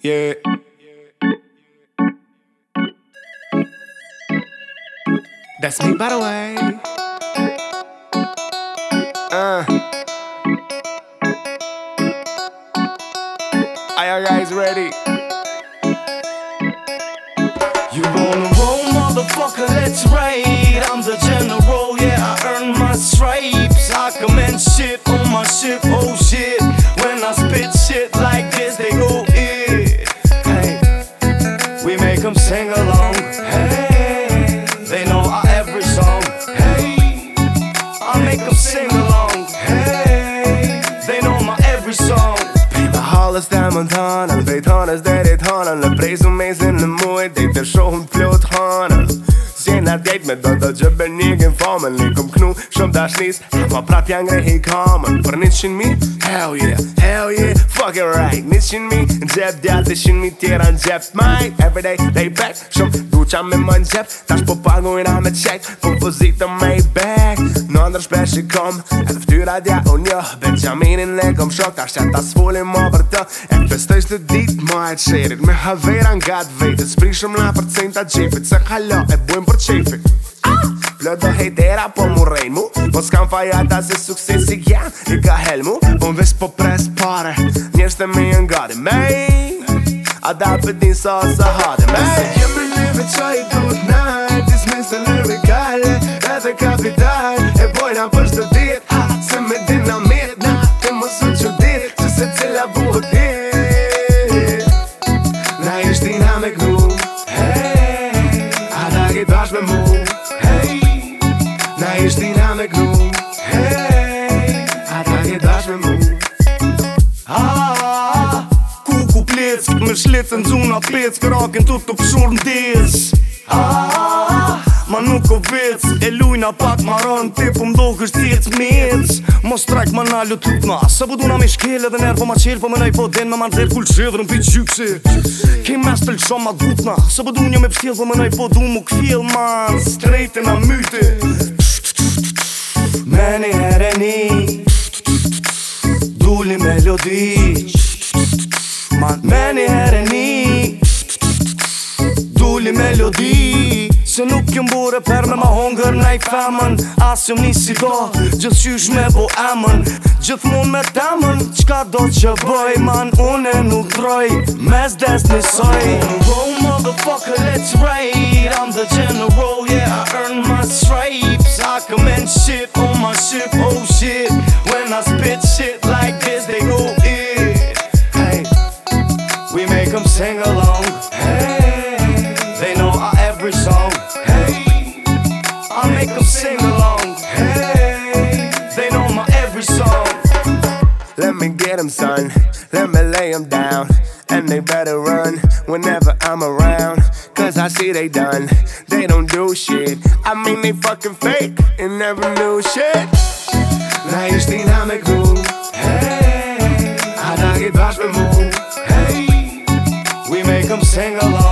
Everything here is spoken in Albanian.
Yeah. That's me, by the way. Uh. Are you guys ready? You wanna roll, motherfucker? Let's ride. sing along. Hey, they know our every song. Hey, I make them sing along. Hey, they know my every song. Alles der man tanen, they tanen, der they tanen, le The praise amazing in the muid, they der schon to hanen. është si në djejt me do të gjëbë e një gëmë fëmën Në këmë knu shumë dash nisë Ma prap janë nga hej kamën Për një qënë mi, hell yeah, hell yeah, fuck it right Një qënë mi, në gjep djatë dhe qënë mi tjera në gjep My, everyday, day back Shumë duqa me më në gjep Tash po pagu me qek Po po me i back Në ndër shpesh i kom Edhe ftyra dja u një jo. Benjaminin le kom shok Tash që ta s'fulli më për të E pështesh të dit ma e qerit Me haveran gat vetë Sprishëm na për cinta gjepit Se halo e bujm për qefi Plëdo hejtera po mu rejnë mu Po s'kam fajata se suksesi kja I ka hel mu Po më vesh po pres pare Njerës të me jën gati me A da për din sa o sa hati me Se kemë në neve qaj do të nëjt Dismin se në neve kajle Edhe ka të nëjt me shlitë në dzuna pëtë Kërakin të të pëshur në diz Ma nuk o vic E lujna pak ma rënë Ti Po më dohë kështë tjetë mic Mos strajk ma nalë të të nga Sa buduna po me shkele dhe nërë po ma qelë Po me nëj po den me ma nëzirë kulë qedrën pi gjyksi Ki mes të qëma ma dutna Sa budun po një me pështjel Po me nëj po du mu këfil ma Strejti na myti Meni ereni Dulli melodi Meni ereni Se nuk jenë burë e per me ma hongër nëj famën Asë jenë një sidoh, gjithë shysh me bo amën Gjithë mu me damën, qka do që bëj Man, une nuk droj, mes des në soj Roll motherfucker, let's ride I'm the general, yeah, I earn my stripes I command shit on my ship, oh shit When I spit shit like this, they go it Hey, we make them sing along Hey get him, son. Let me lay him down. And they better run whenever I'm around. Cause I see they done. They don't do shit. I mean, they fucking fake and never knew shit. Nej, just din hand är Hey, I don't get to move. Hey, we make them sing along.